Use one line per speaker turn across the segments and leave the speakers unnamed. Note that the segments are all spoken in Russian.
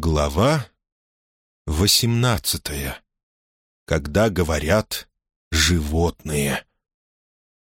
Глава восемнадцатая. Когда говорят «животные».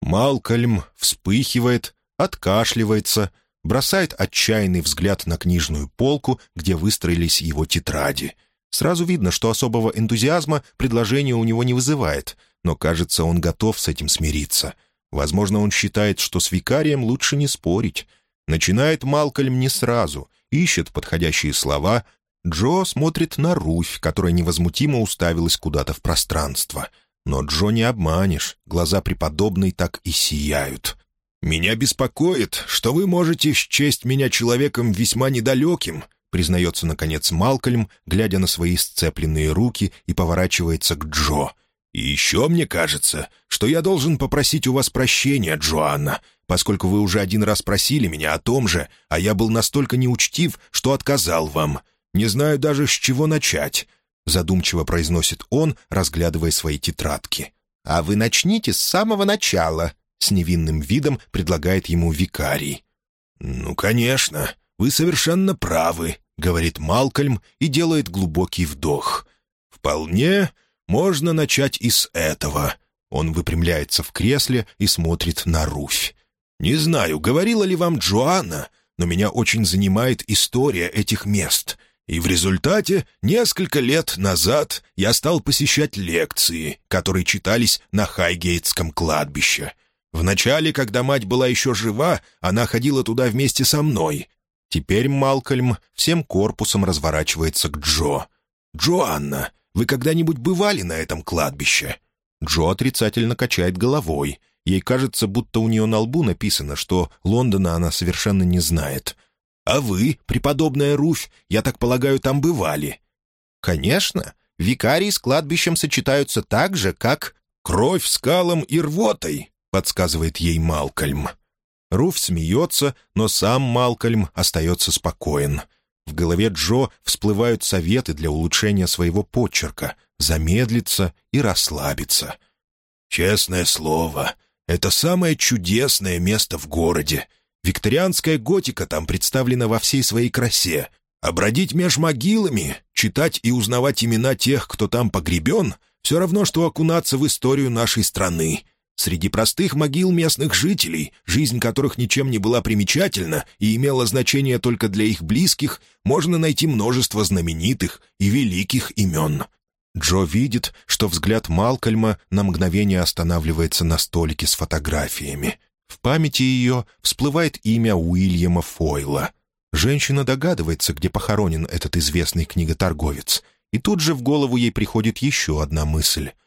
Малкольм вспыхивает, откашливается, бросает отчаянный взгляд на книжную полку, где выстроились его тетради. Сразу видно, что особого энтузиазма предложение у него не вызывает, но, кажется, он готов с этим смириться. Возможно, он считает, что с викарием лучше не спорить. Начинает Малкольм не сразу, ищет подходящие слова. Джо смотрит на Руфь, которая невозмутимо уставилась куда-то в пространство. Но Джо не обманешь, глаза преподобной так и сияют. «Меня беспокоит, что вы можете счесть меня человеком весьма недалеким», признается, наконец, Малкольм, глядя на свои сцепленные руки и поворачивается к Джо. «И еще мне кажется, что я должен попросить у вас прощения, Джоанна, поскольку вы уже один раз просили меня о том же, а я был настолько неучтив, что отказал вам. Не знаю даже, с чего начать», — задумчиво произносит он, разглядывая свои тетрадки. «А вы начните с самого начала», — с невинным видом предлагает ему викарий. «Ну, конечно, вы совершенно правы», — говорит Малкольм и делает глубокий вдох. «Вполне можно начать и с этого». Он выпрямляется в кресле и смотрит на Руфь. «Не знаю, говорила ли вам Джоанна, но меня очень занимает история этих мест. И в результате, несколько лет назад, я стал посещать лекции, которые читались на Хайгейтском кладбище. Вначале, когда мать была еще жива, она ходила туда вместе со мной. Теперь Малкольм всем корпусом разворачивается к Джо. «Джоанна, вы когда-нибудь бывали на этом кладбище?» Джо отрицательно качает головой. Ей кажется, будто у нее на лбу написано, что Лондона она совершенно не знает. «А вы, преподобная Руфь, я так полагаю, там бывали?» «Конечно. Викарии с кладбищем сочетаются так же, как...» «Кровь скалом и рвотой», — подсказывает ей Малкольм. Руф смеется, но сам Малкольм остается спокоен. В голове Джо всплывают советы для улучшения своего почерка, замедлиться и расслабиться. «Честное слово, это самое чудесное место в городе. Викторианская готика там представлена во всей своей красе. А бродить меж могилами, читать и узнавать имена тех, кто там погребен, все равно, что окунаться в историю нашей страны. Среди простых могил местных жителей, жизнь которых ничем не была примечательна и имела значение только для их близких, можно найти множество знаменитых и великих имен. Джо видит, что взгляд Малкольма на мгновение останавливается на столике с фотографиями. В памяти ее всплывает имя Уильяма Фойла. Женщина догадывается, где похоронен этот известный книготорговец. И тут же в голову ей приходит еще одна мысль —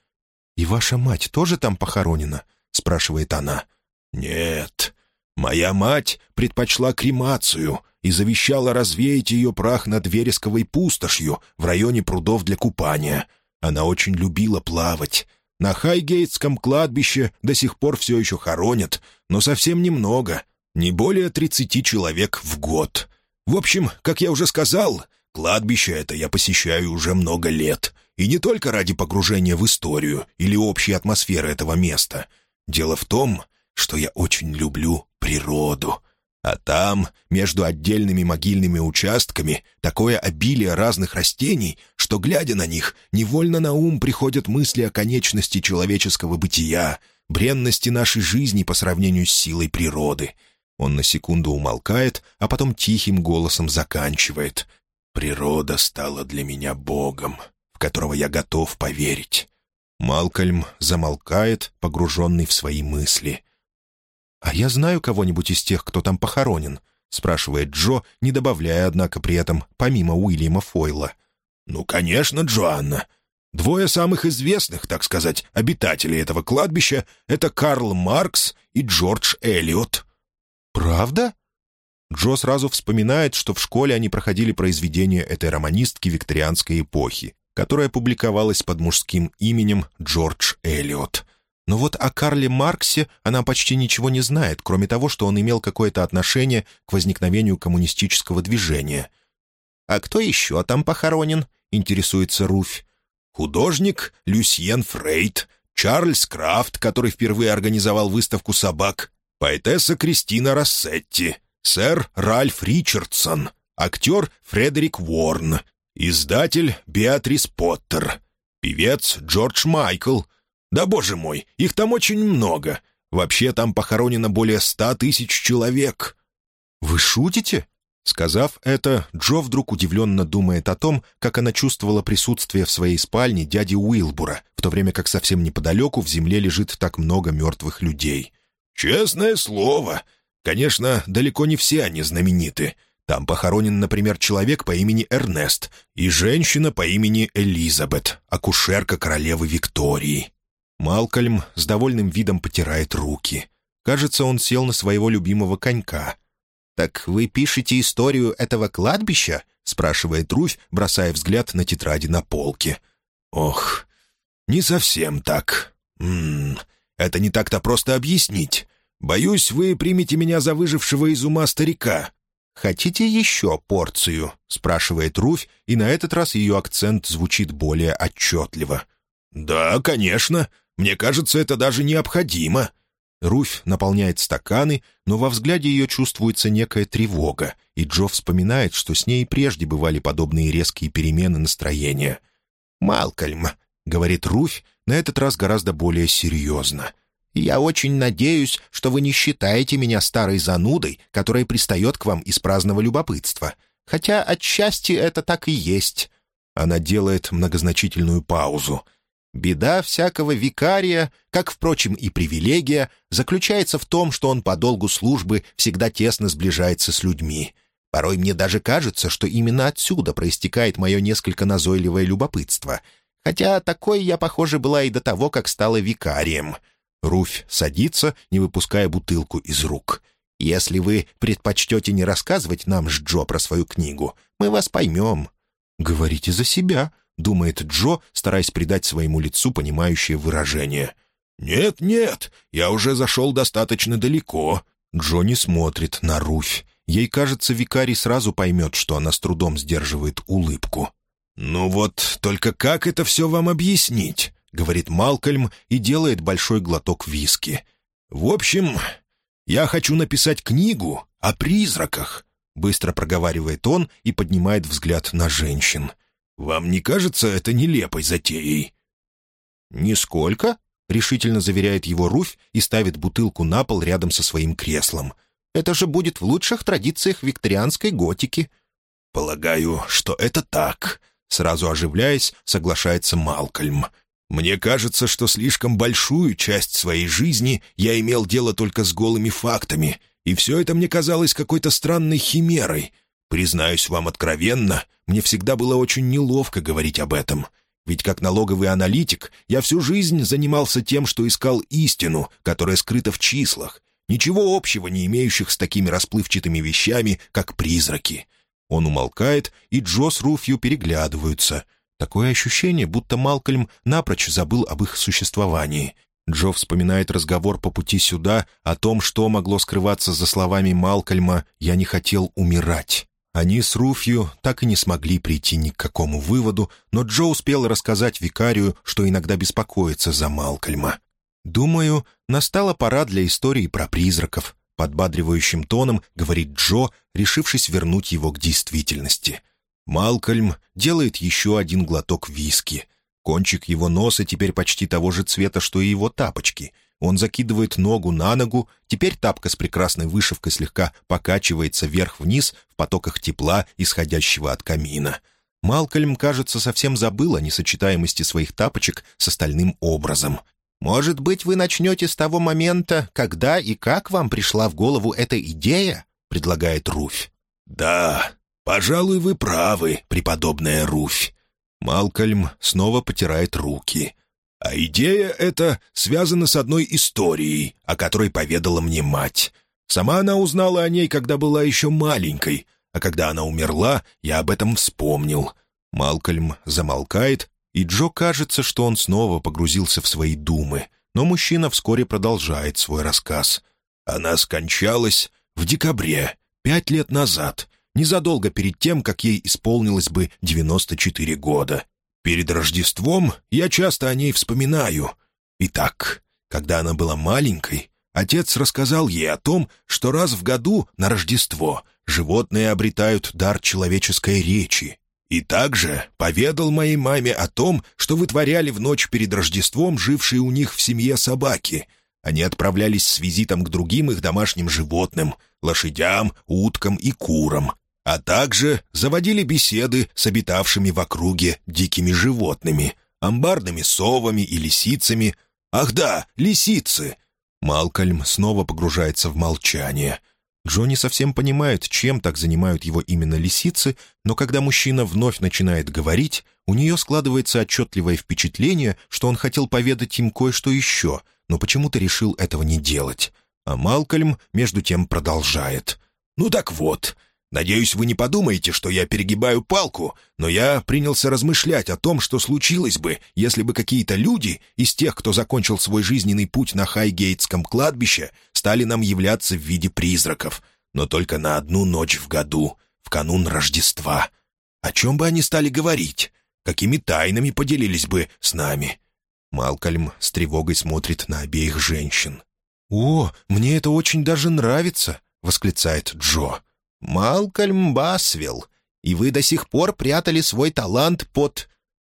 «И ваша мать тоже там похоронена?» — спрашивает она. «Нет. Моя мать предпочла кремацию и завещала развеять ее прах над вересковой пустошью в районе прудов для купания. Она очень любила плавать. На Хайгейтском кладбище до сих пор все еще хоронят, но совсем немного, не более тридцати человек в год. В общем, как я уже сказал, кладбище это я посещаю уже много лет». И не только ради погружения в историю или общей атмосферы этого места. Дело в том, что я очень люблю природу. А там, между отдельными могильными участками, такое обилие разных растений, что, глядя на них, невольно на ум приходят мысли о конечности человеческого бытия, бренности нашей жизни по сравнению с силой природы. Он на секунду умолкает, а потом тихим голосом заканчивает. «Природа стала для меня Богом в которого я готов поверить. Малкольм замолкает, погруженный в свои мысли. «А я знаю кого-нибудь из тех, кто там похоронен?» — спрашивает Джо, не добавляя, однако, при этом, помимо Уильяма Фойла. «Ну, конечно, Джоанна. Двое самых известных, так сказать, обитателей этого кладбища — это Карл Маркс и Джордж Эллиот». «Правда?» Джо сразу вспоминает, что в школе они проходили произведения этой романистки викторианской эпохи которая публиковалась под мужским именем Джордж Эллиот. Но вот о Карле Марксе она почти ничего не знает, кроме того, что он имел какое-то отношение к возникновению коммунистического движения. «А кто еще там похоронен?» — интересуется Руфь. «Художник Люсьен Фрейд, Чарльз Крафт, который впервые организовал выставку собак, поэтесса Кристина Рассетти, сэр Ральф Ричардсон, актер Фредерик Уорн, издатель Беатрис Поттер, певец Джордж Майкл. Да, боже мой, их там очень много. Вообще там похоронено более ста тысяч человек». «Вы шутите?» Сказав это, Джо вдруг удивленно думает о том, как она чувствовала присутствие в своей спальне дяди Уилбура, в то время как совсем неподалеку в земле лежит так много мертвых людей. «Честное слово. Конечно, далеко не все они знамениты. Там похоронен, например, человек по имени Эрнест и женщина по имени Элизабет, акушерка королевы Виктории». Малкольм с довольным видом потирает руки. Кажется, он сел на своего любимого конька — «Так вы пишете историю этого кладбища?» — спрашивает Руфь, бросая взгляд на тетради на полке. «Ох, не совсем так. М -м, это не так-то просто объяснить. Боюсь, вы примете меня за выжившего из ума старика». «Хотите еще порцию?» — спрашивает Руфь, и на этот раз ее акцент звучит более отчетливо. «Да, конечно. Мне кажется, это даже необходимо. Руфь наполняет стаканы, но во взгляде ее чувствуется некая тревога, и Джо вспоминает, что с ней прежде бывали подобные резкие перемены настроения. «Малкольм», — говорит Руфь, на этот раз гораздо более серьезно. «Я очень надеюсь, что вы не считаете меня старой занудой, которая пристает к вам из праздного любопытства. Хотя отчасти это так и есть». Она делает многозначительную паузу — Беда всякого викария, как, впрочем, и привилегия, заключается в том, что он по долгу службы всегда тесно сближается с людьми. Порой мне даже кажется, что именно отсюда проистекает мое несколько назойливое любопытство. Хотя такой я, похоже, была и до того, как стала викарием. Руфь садится, не выпуская бутылку из рук. «Если вы предпочтете не рассказывать нам с Джо про свою книгу, мы вас поймем». «Говорите за себя», — думает Джо, стараясь придать своему лицу понимающее выражение. «Нет-нет, я уже зашел достаточно далеко». Джо не смотрит на Руфь. Ей кажется, викарий сразу поймет, что она с трудом сдерживает улыбку. «Ну вот, только как это все вам объяснить?» — говорит Малкольм и делает большой глоток виски. «В общем, я хочу написать книгу о призраках», — быстро проговаривает он и поднимает взгляд на женщин. Вам не кажется это нелепой затеей?» «Нисколько», — решительно заверяет его Руфь и ставит бутылку на пол рядом со своим креслом. «Это же будет в лучших традициях викторианской готики». «Полагаю, что это так», — сразу оживляясь, соглашается Малкольм. «Мне кажется, что слишком большую часть своей жизни я имел дело только с голыми фактами, и все это мне казалось какой-то странной химерой. Признаюсь вам откровенно, мне всегда было очень неловко говорить об этом. Ведь как налоговый аналитик я всю жизнь занимался тем, что искал истину, которая скрыта в числах, ничего общего не имеющих с такими расплывчатыми вещами, как призраки. Он умолкает, и Джо с Руфью переглядываются. Такое ощущение, будто Малкольм напрочь забыл об их существовании. Джо вспоминает разговор по пути сюда о том, что могло скрываться за словами Малкольма «я не хотел умирать». Они с Руфью так и не смогли прийти ни к какому выводу, но Джо успел рассказать викарию, что иногда беспокоится за Малкольма. «Думаю, настала пора для истории про призраков», — подбадривающим тоном говорит Джо, решившись вернуть его к действительности. Малкольм делает еще один глоток виски. Кончик его носа теперь почти того же цвета, что и его тапочки — он закидывает ногу на ногу, теперь тапка с прекрасной вышивкой слегка покачивается вверх-вниз в потоках тепла, исходящего от камина. Малкольм, кажется, совсем забыл о несочетаемости своих тапочек с остальным образом. «Может быть, вы начнете с того момента, когда и как вам пришла в голову эта идея?» — предлагает Руфь. «Да, пожалуй, вы правы, преподобная Руфь». Малкольм снова потирает руки. А идея эта связана с одной историей, о которой поведала мне мать. Сама она узнала о ней, когда была еще маленькой, а когда она умерла, я об этом вспомнил. Малкольм замолкает, и Джо кажется, что он снова погрузился в свои думы, но мужчина вскоре продолжает свой рассказ. Она скончалась в декабре, пять лет назад, незадолго перед тем, как ей исполнилось бы 94 года. Перед Рождеством я часто о ней вспоминаю. Итак, когда она была маленькой, Отец рассказал ей о том, что раз в году на Рождество животные обретают дар человеческой речи. И также поведал моей маме о том, что вытворяли в ночь перед Рождеством жившие у них в семье собаки. Они отправлялись с визитом к другим их домашним животным — лошадям, уткам и курам, а также заводили беседы с обитавшими в округе дикими животными, амбарными совами и лисицами. Ах да, лисицы! Малкольм снова погружается в молчание. Джо не совсем понимает, чем так занимают его именно лисицы, но когда мужчина вновь начинает говорить, у нее складывается отчетливое впечатление, что он хотел поведать им кое-что еще, но почему-то решил этого не делать. А Малкольм, между тем, продолжает. «Ну так вот, Надеюсь, вы не подумаете, что я перегибаю палку, но я принялся размышлять о том, что случилось бы, если бы какие-то люди из тех, кто закончил свой жизненный путь на Хайгейтском кладбище, стали нам являться в виде призраков, но только на одну ночь в году, в канун Рождества. О чем бы они стали говорить? Какими тайнами поделились бы с нами?» Малкольм с тревогой смотрит на обеих женщин. «О, мне это очень даже нравится!» — восклицает Джо. «Малкольм Басвилл, и вы до сих пор прятали свой талант под...»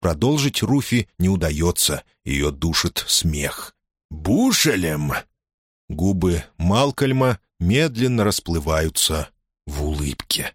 Продолжить Руфи не удается, ее душит смех. «Бушелем!» Губы Малкольма медленно расплываются в улыбке.